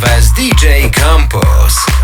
Was DJ Compus.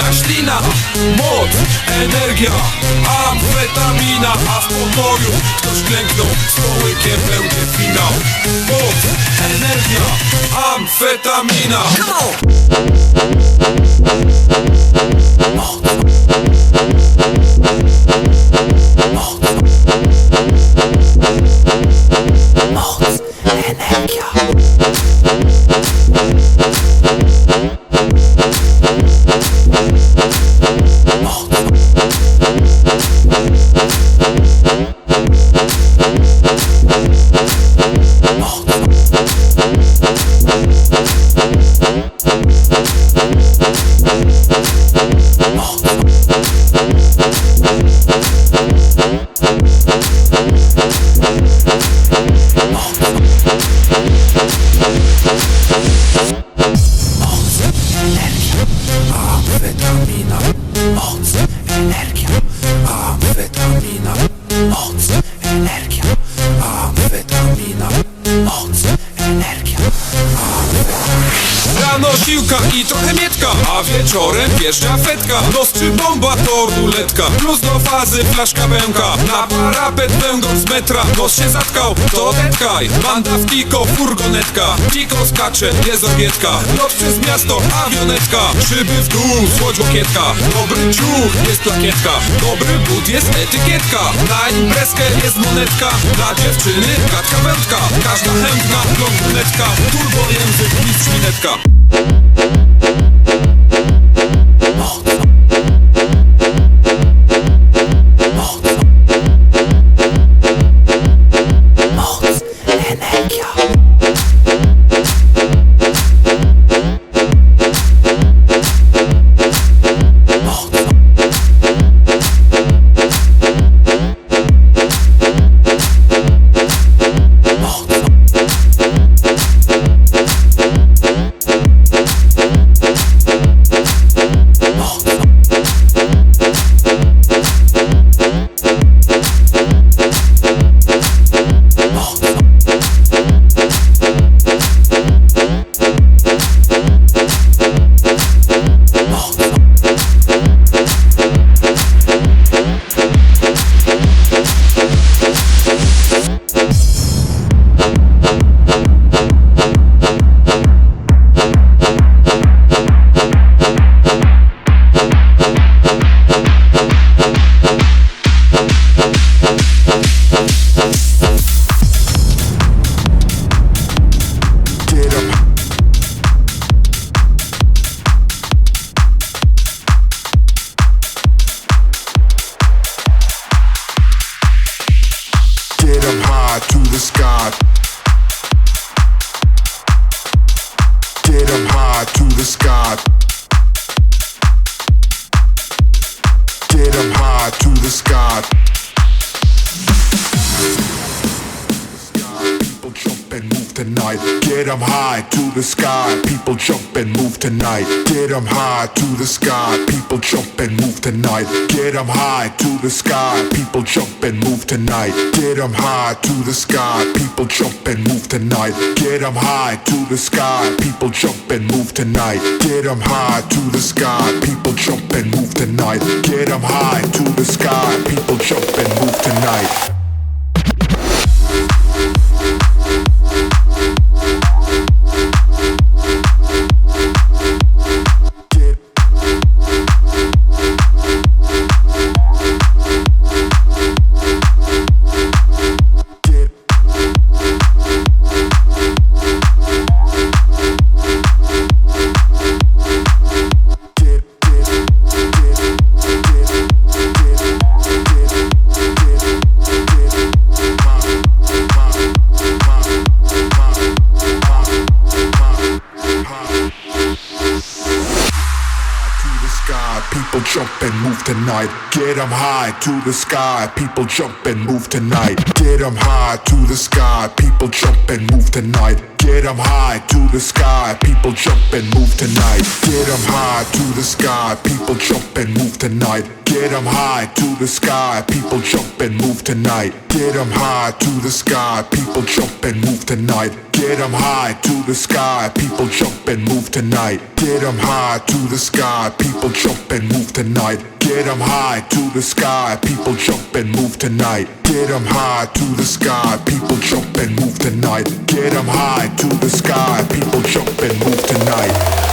cycek, ślina, Moc, energia, amfetamina A w pokoju ktoś klęknął Z połykiem będzie finał. Moc, energia, amfetamina. Moc Wódka i trochę mietka A wieczorem wjeżdża fetka. Nos czy bomba to ruletka Plus do fazy flaszka bęka Na parapet węgor z metra Nos się zatkał, to detkaj. Banda w tiko, furgonetka Tiko skacze, jest obietka Lot przez miasto, awionetka. Szyby w dół, słodź łokietka. Dobry ciuch, jest plakietka Dobry but, jest etykietka. Na imprezkę jest monetka. Dla dziewczyny gadka wędka. Każda chętna, blondynetka Turbo język, mistrz minetka Boom, boom, boom. To Get 'em high to the sky. People jump and move tonight. Get 'em high to the sky. People jump and move tonight. Get 'em high to the sky. People jump and move tonight. Get 'em high to the sky. People jump and move tonight. Get 'em high to the sky. People jump and move tonight. Get 'em high to the sky. People jump and move tonight. Get 'em high to the sky. People jump and move tonight. Get 'em high to the sky, people jump and move tonight. Get 'em high to the sky, people jump and move tonight. Get 'em high to the sky, people jump and move tonight. Get 'em high to the sky, people jump and move tonight. Get 'em high to the sky, people jump and move tonight. Get 'em high to the sky, people jump and move tonight. Get 'em high to the sky, people jump and move tonight. Get 'em high to the sky, people jump and move tonight. Get 'em high to the sky, people jump and move tonight. Get 'em high to the sky, people jump and move tonight. Get 'em high to the sky, people jump and move tonight.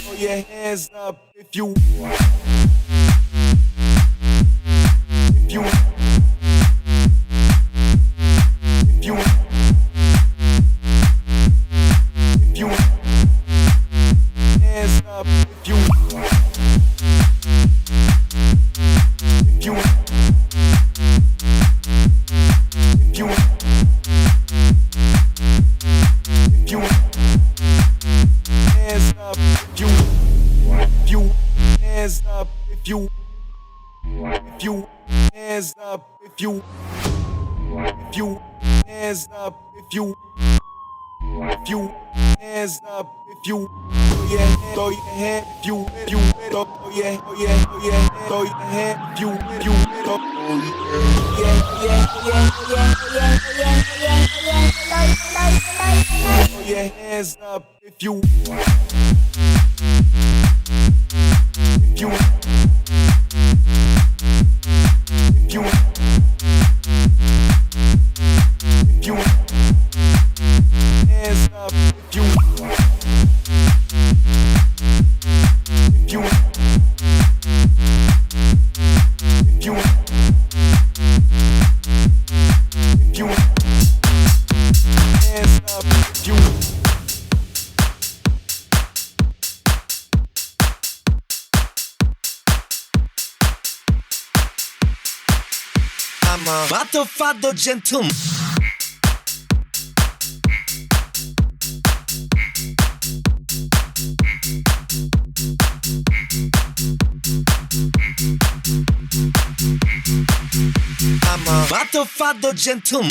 throw your hands up if you, you If you hands up, if you if you hands up, if you if you hands up, if you yeah, throw your hand, if you if you throw yeah, oh yeah, oh yeah, throw your hand, if you if you throw yeah, yeah, yeah, yeah, yeah, yeah, yeah, yeah, yeah, yeah, yeah, yeah, Throw your hands up if you if you you chiama Fatto Fado Gentleman Fatto Fado Gentleman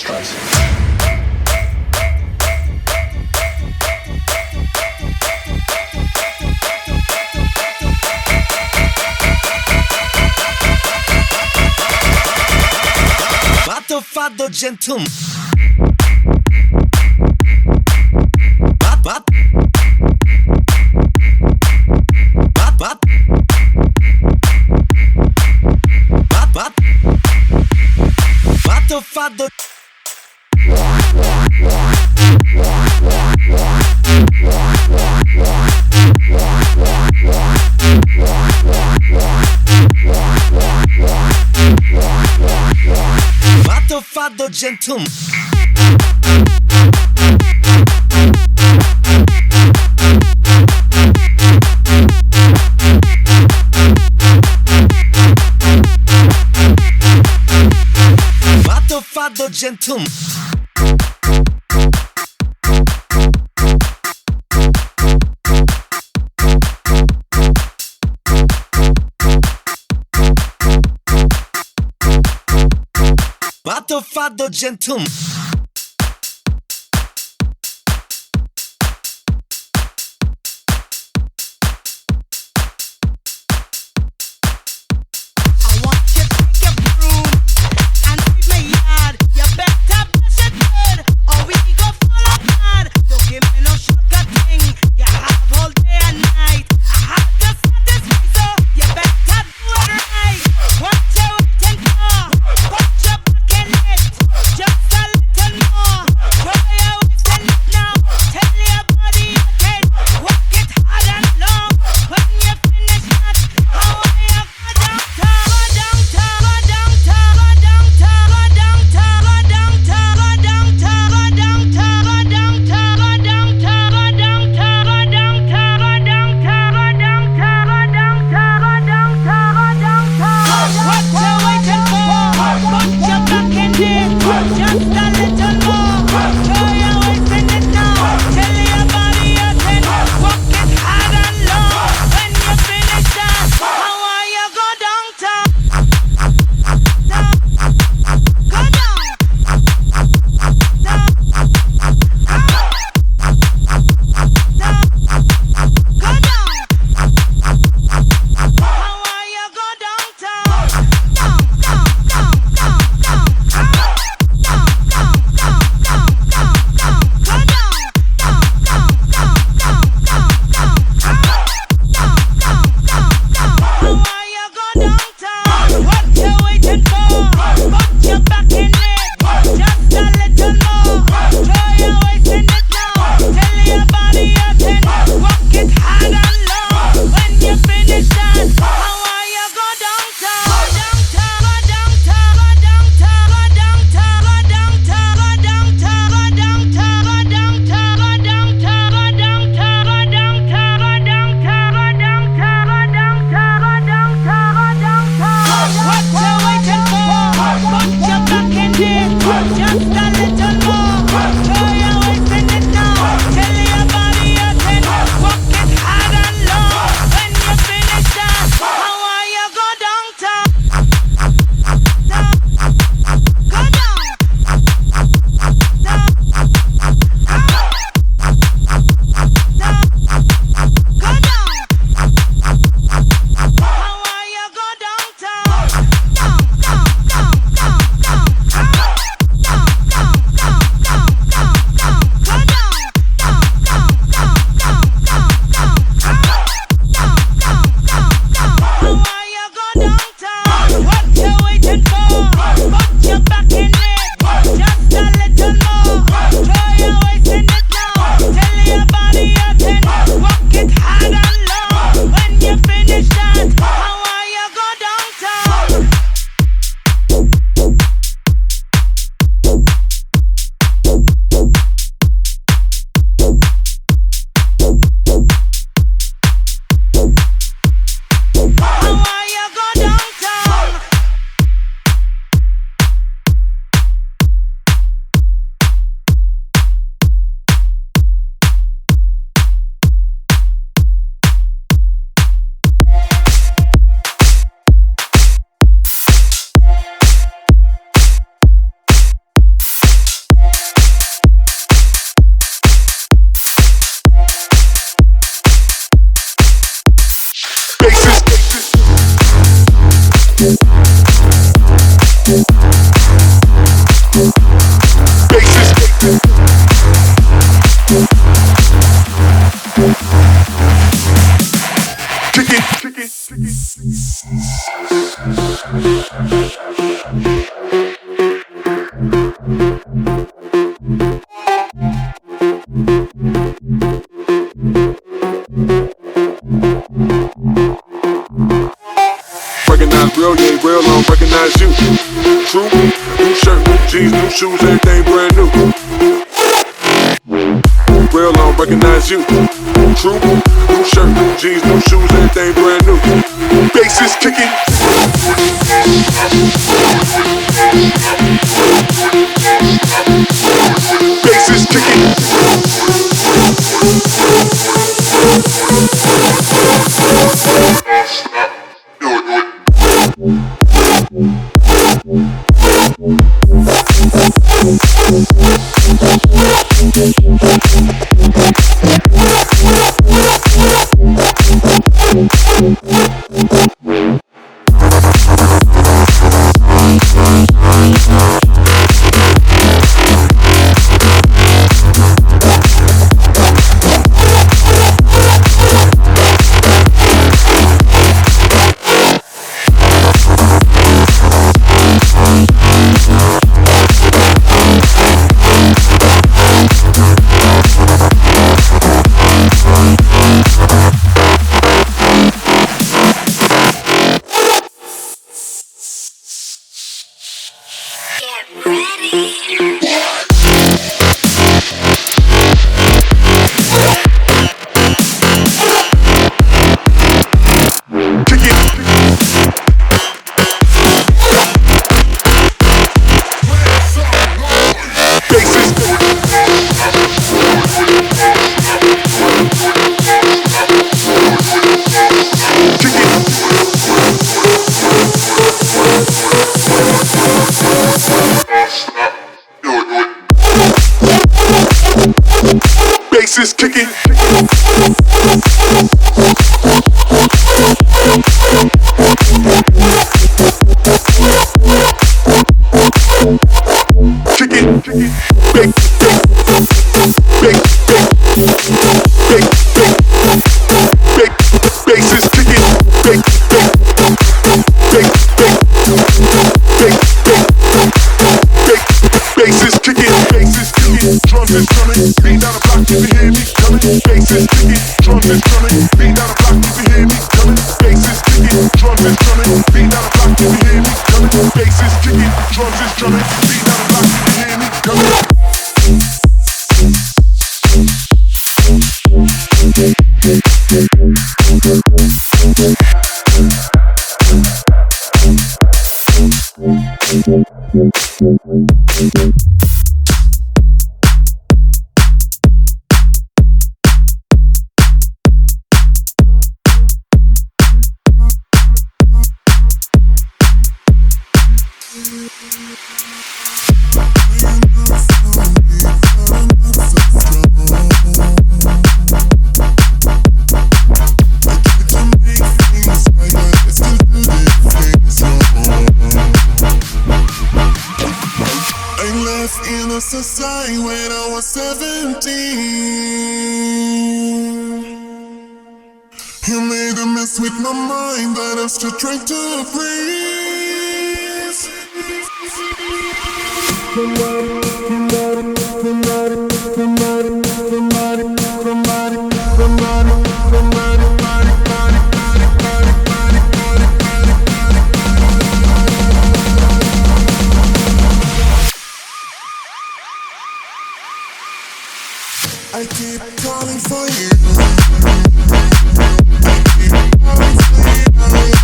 Streisand. Fatto, gentleman. gentlemen. Gentlemen. the father gentleman. These new shoes, everything brand new. Real, I don't recognize you. True, new shirt, new jeans, new shoes, everything brand new. Bass is kicking. drink to. I keep calling for you. I keep calling for you.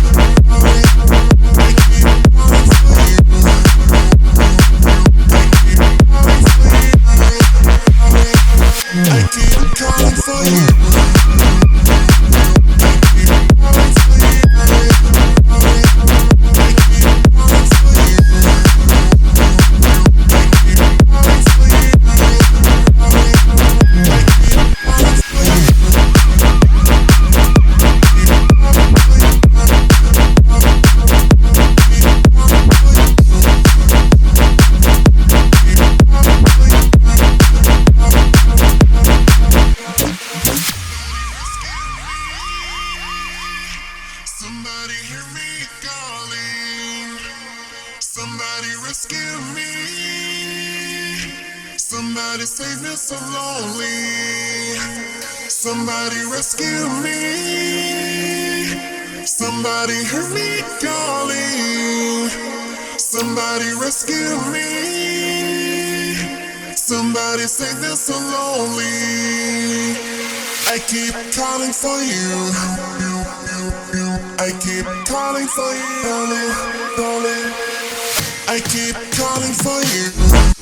Somebody save me so lonely. Somebody rescue me. Somebody hear me calling. Somebody rescue me. Somebody save me so lonely. I keep calling for you. I keep calling for you, darling, darling. I keep calling for you.